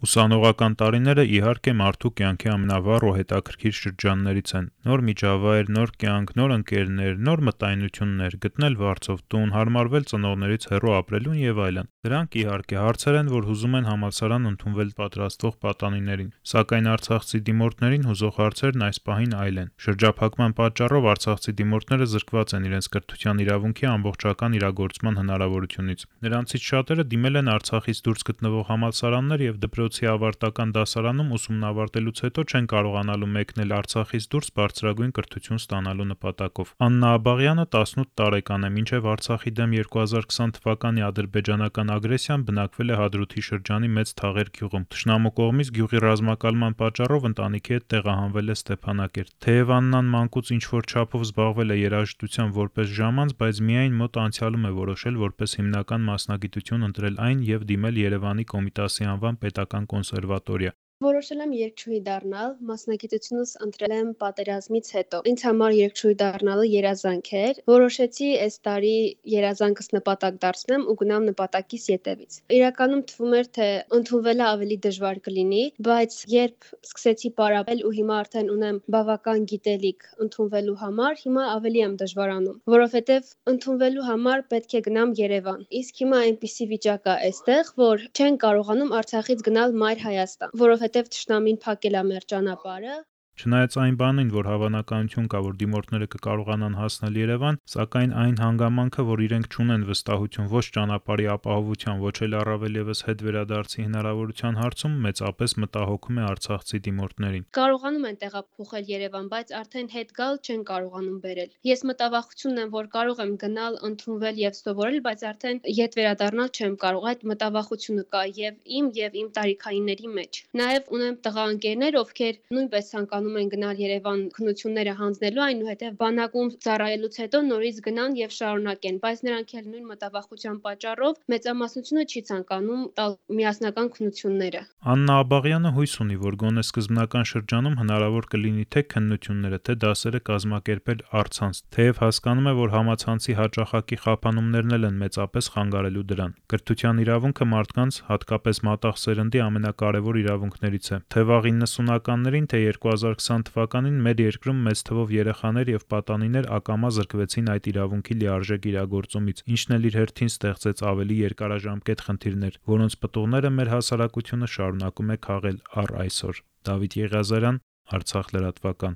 Ուսանողական տարիները, իհարկե, մարդու կյանքի ամենավառ ու հետաքրքիր շրջաններից են: Նոր միջավայր, նոր կյանք, նոր ընկերներ, նոր մտայնություններ, գտնել վարձով տուն, հարմարվել ծնողներից հեռու ապրելուն եւ այլն: Դրանք, իհարկե, հարցեր են, որ հուզում են համալսարան ընդունվել պատրաստվող պատանիներին: Սակայն արցախցի դիմորդներին հուզող հարցերն այս պահին այլ են: Շրջափակման պատճառով արցախցի դիմորդները զրկված են իրենց կրթության իրավունքի ամբողջական իրագործման հնարավորությունից: Նրանցից շատերը դիմել են Արցախից դուրս գտնվող համալսարաններ եւ դպրոցի ավարտական դասարանում ուսումն ավարտելուց հետո չեն կարողանալու մեկնել Արցախից դուրս բարձրագույն կրթություն ստանալու նպատակով: Աննա Աբաղյանը 18 տարեկան է: Մինչեւ Արցախի դեմ 2020 թվականի ադրբեջանական ագրեսիան բնակվել է Հադրութի շրջանի Մեծ Թաղեր գյուղում: Թշնամու կողմից գյուղի ռազմակալման պատճառով ընտանիքի հետ տեղահանվել է Ստեփանակերտ: Թեեւ Աննան մանկուց ինչ-որ չափով զբաղվել է երաժշտությամբ որպես ժամանց, բայց միայն մոտ անցյալում է որոշել որպես հիմնական մասնագիտություն ընտրել այն եւ դիմել Երեւանի Կոմիտասի անվան պետական conservatoria Որոշել եմ երգչուհի դառնալ: Մասնագիտությունս ընտրել եմ պատերազմից հետո: Ինձ համար երգչուհի դառնալը երազանք էր: Որոշեցի այս տարի երազանքս նպատակ դարձնեմ ու գնամ նպատակիս ետեւից: Իրականում թվում էր, թե ընդունվելը ավելի դժվար կլինի, բայց երբ սկսեցի պարապել ու հիմա արդեն ունեմ բավական գիտելիք ընդունվելու համար, հիմա ավելի եմ դժվարանում, որովհետեւ ընդունվելու համար պետք է գնամ Երեւան: Իսկ հիմա այնպիսի վիճակ կա այստեղ, որ չենք կարողանում Արցախից գնալ Մայր Հայաստան, որովհետեւ թշնամին փակել ա մեր ճանապարհը: Չնայած այն բանին, որ հավանականություն կա, որ դիմորդները կկարողանան հասնել Երեւան, սակայն այն հանգամանքը, որ իրենք չունեն վստահություն ո՛չ ճանապարհի ապահովության, ո՛չ էլ առավել եւս հետվերադարձի հնարավորության հարցում, մեծապես մտահոգում է արցախցի դիմորդներին: Կարողանում են տեղափոխել Երեւան, բայց արդեն հետ գալ չեն կարողանում բերել: Ես մտավախություն ունեմ, որ կարող եմ գնալ, ընդունվել եւ սովորել, բայց արդեն ետ վերադառնալ չեմ կարող: Այդ մտավախությունը կա եւ իմ եւ իմ տարիքայինների մեջ: Նաեւ ունեմ տղա ընկերներ, ովքեր նույնպես ցանկանում են գնալ Երեւան քննությունները հանձնելու, այնուհետեւ բանակում ծառայելուց հետո նորից գնան եւ շարունակեն: Բայց նրանք էլ նույն մտավախության պատճառով մեծամասնությունը չի ցանկանում տալ միասնական քննությունները: Աննա Աբաղյանը հույս ունի, որ գոնե սկզբնական շրջանում հնարավոր կլինի թե քննությունները, թե դասերը կազմակերպել առցանց, թեեւ հասկանում է, որ համացանցի հաճախակի խափանումներն էլ են մեծապես խանգարելու դրան: Կրթության իրավունքը մարդկանց, հատկապես մատաղ սերնդի ամենակարեւոր իրավունքներից է: Թե վաղ 90-ականներին, թե 2020 թվականին մեր երկրում մեծ թվով երեխաներ եւ պատանիներ ակամա զրկվեցին այդ իրավունքի լիարժեք իրագործումից, ինչն էլ իր հերթին ստեղծեց ավելի երկարաժամկետ խնդիրներ, որոնց պտուղները մեր հասարակությունը շարունակում է քաղել առ այսօր: Դավիթ Եղիազարյան, Արցախ լրատվական: